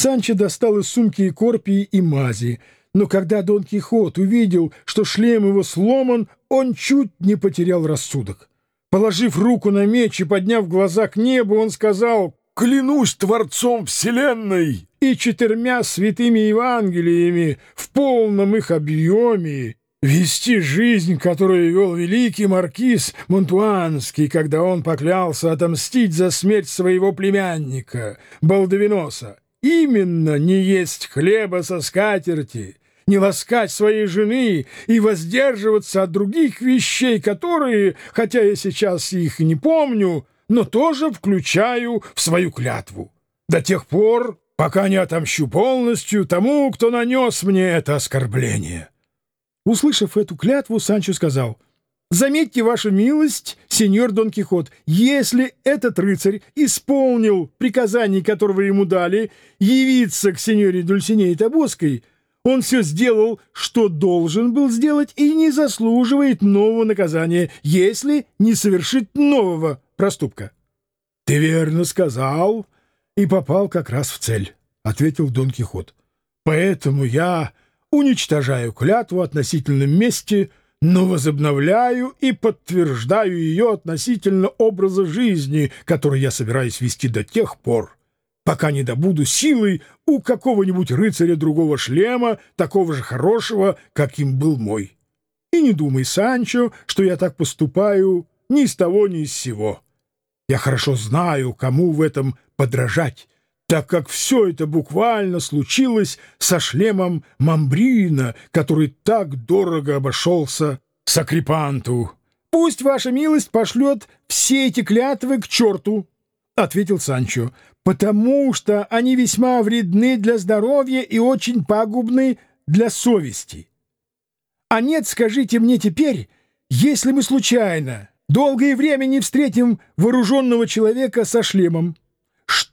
Санчо достал из сумки и корпии, и мази, но когда Дон Кихот увидел, что шлем его сломан, он чуть не потерял рассудок. Положив руку на меч и подняв глаза к небу, он сказал «Клянусь Творцом Вселенной и четырьмя святыми Евангелиями в полном их объеме, Вести жизнь, которую вел великий маркиз Монтуанский, когда он поклялся отомстить за смерть своего племянника, Балдовиноса, именно не есть хлеба со скатерти, не ласкать своей жены и воздерживаться от других вещей, которые, хотя я сейчас их не помню, но тоже включаю в свою клятву. До тех пор, пока не отомщу полностью тому, кто нанес мне это оскорбление». Услышав эту клятву, Санчо сказал, «Заметьте, ваша милость, сеньор Дон Кихот, если этот рыцарь исполнил приказание, которого ему дали, явиться к сеньоре Дульсинеи Табоской, он все сделал, что должен был сделать, и не заслуживает нового наказания, если не совершит нового проступка». «Ты верно сказал и попал как раз в цель», — ответил Дон Кихот. «Поэтому я уничтожаю клятву относительно мести, но возобновляю и подтверждаю ее относительно образа жизни, который я собираюсь вести до тех пор, пока не добуду силой у какого-нибудь рыцаря другого шлема, такого же хорошего, каким был мой. И не думай, Санчо, что я так поступаю ни с того, ни с сего. Я хорошо знаю, кому в этом подражать, так как все это буквально случилось со шлемом Мамбрина, который так дорого обошелся Сакрипанту. — Пусть ваша милость пошлет все эти клятвы к черту, — ответил Санчо, — потому что они весьма вредны для здоровья и очень пагубны для совести. А нет, скажите мне теперь, если мы случайно долгое время не встретим вооруженного человека со шлемом,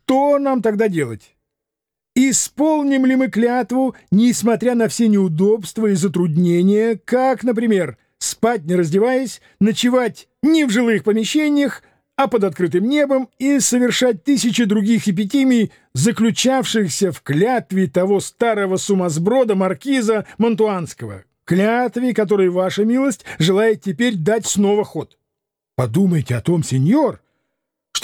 что нам тогда делать? Исполним ли мы клятву, несмотря на все неудобства и затруднения, как, например, спать не раздеваясь, ночевать не в жилых помещениях, а под открытым небом и совершать тысячи других эпитимий, заключавшихся в клятве того старого сумасброда маркиза Монтуанского, клятве, которой ваша милость желает теперь дать снова ход. Подумайте о том, сеньор,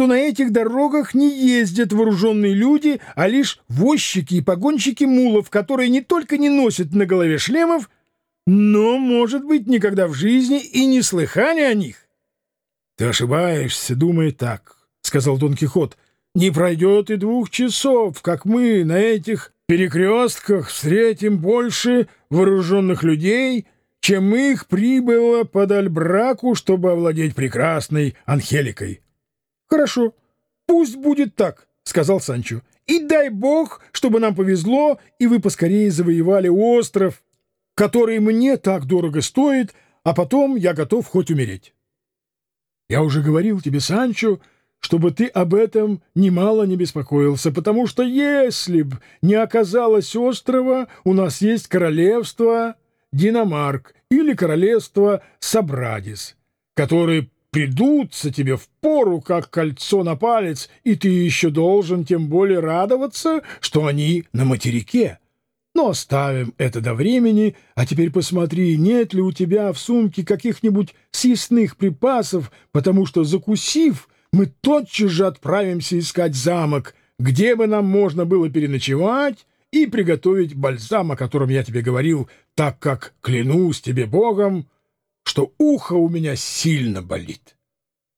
что на этих дорогах не ездят вооруженные люди, а лишь возчики и погонщики мулов, которые не только не носят на голове шлемов, но, может быть, никогда в жизни и не слыхали о них. — Ты ошибаешься, думая так, — сказал Дон Кихот. — Не пройдет и двух часов, как мы на этих перекрестках встретим больше вооруженных людей, чем их прибыло под Альбраку, чтобы овладеть прекрасной Анхеликой. «Хорошо, пусть будет так», — сказал Санчо. «И дай бог, чтобы нам повезло, и вы поскорее завоевали остров, который мне так дорого стоит, а потом я готов хоть умереть». «Я уже говорил тебе, Санчо, чтобы ты об этом немало не беспокоился, потому что если б не оказалось острова, у нас есть королевство Динамарк или королевство Сабрадис, которые придутся тебе в пору, как кольцо на палец, и ты еще должен тем более радоваться, что они на материке. Но оставим это до времени, а теперь посмотри, нет ли у тебя в сумке каких-нибудь съестных припасов, потому что, закусив, мы тотчас же отправимся искать замок, где бы нам можно было переночевать и приготовить бальзам, о котором я тебе говорил, так как, клянусь тебе Богом, что ухо у меня сильно болит.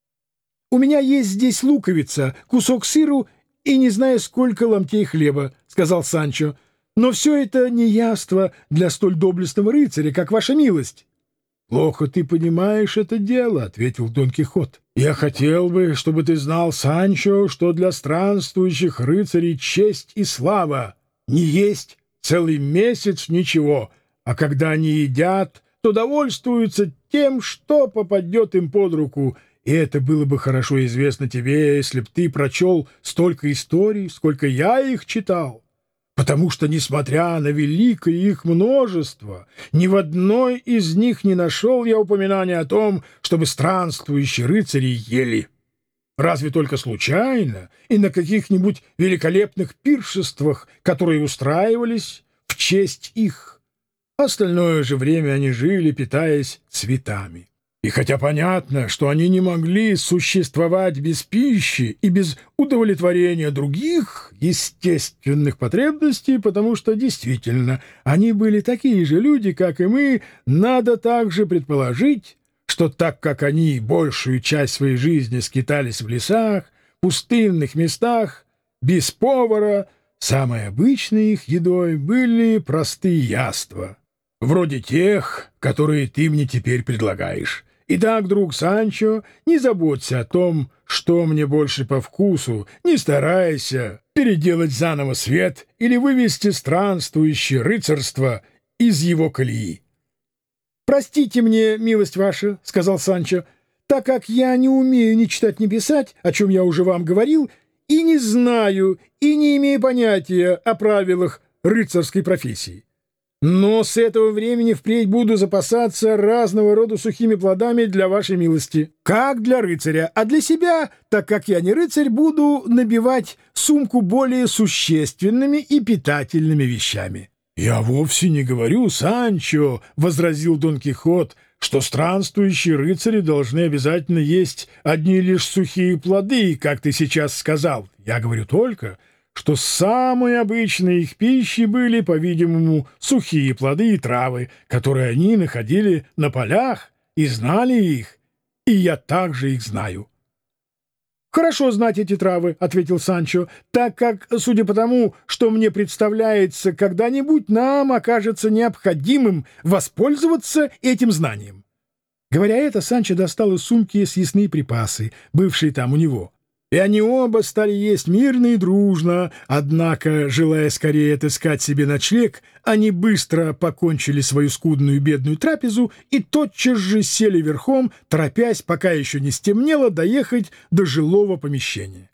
— У меня есть здесь луковица, кусок сыру и не знаю сколько ломтей хлеба, — сказал Санчо. — Но все это не яство для столь доблестного рыцаря, как ваша милость. — Плохо ты понимаешь это дело, — ответил Дон Кихот. — Я хотел бы, чтобы ты знал, Санчо, что для странствующих рыцарей честь и слава не есть целый месяц ничего, а когда они едят, то довольствуются тем, что попадет им под руку, и это было бы хорошо известно тебе, если б ты прочел столько историй, сколько я их читал. Потому что, несмотря на великое их множество, ни в одной из них не нашел я упоминания о том, чтобы странствующие рыцари ели. разве только случайно и на каких-нибудь великолепных пиршествах, которые устраивались в честь их. Остальное же время они жили, питаясь цветами. И хотя понятно, что они не могли существовать без пищи и без удовлетворения других естественных потребностей, потому что действительно они были такие же люди, как и мы, надо также предположить, что так как они большую часть своей жизни скитались в лесах, пустынных местах, без повара, самой обычной их едой были простые яства, вроде тех, которые ты мне теперь предлагаешь. Итак, друг Санчо, не заботься о том, что мне больше по вкусу, не старайся переделать заново свет или вывести странствующее рыцарство из его колеи. «Простите мне, милость ваша», — сказал Санчо, — «так как я не умею ни читать, ни писать, о чем я уже вам говорил, и не знаю, и не имею понятия о правилах рыцарской профессии. Но с этого времени впредь буду запасаться разного рода сухими плодами для вашей милости. Как для рыцаря, а для себя, так как я не рыцарь, буду набивать сумку более существенными и питательными вещами». «Я вовсе не говорю, Санчо», — возразил Дон Кихот, «что странствующие рыцари должны обязательно есть одни лишь сухие плоды, как ты сейчас сказал. Я говорю только, что самой обычной их пищей были, по-видимому, сухие плоды и травы, которые они находили на полях и знали их, и я также их знаю. «Хорошо знать эти травы», — ответил Санчо, «так как, судя по тому, что мне представляется, когда-нибудь нам окажется необходимым воспользоваться этим знанием». Говоря это, Санчо достал из сумки съестные припасы, бывшие там у него — и они оба стали есть мирно и дружно, однако, желая скорее отыскать себе ночлег, они быстро покончили свою скудную бедную трапезу и тотчас же сели верхом, торопясь, пока еще не стемнело, доехать до жилого помещения.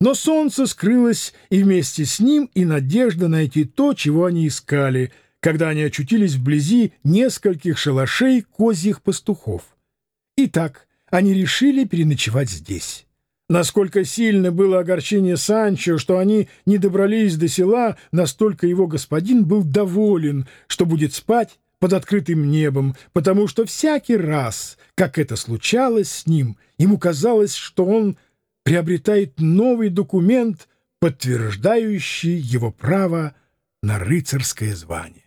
Но солнце скрылось, и вместе с ним и надежда найти то, чего они искали, когда они очутились вблизи нескольких шалашей козьих пастухов. Итак, они решили переночевать здесь. Насколько сильно было огорчение Санчо, что они не добрались до села, настолько его господин был доволен, что будет спать под открытым небом, потому что всякий раз, как это случалось с ним, ему казалось, что он приобретает новый документ, подтверждающий его право на рыцарское звание.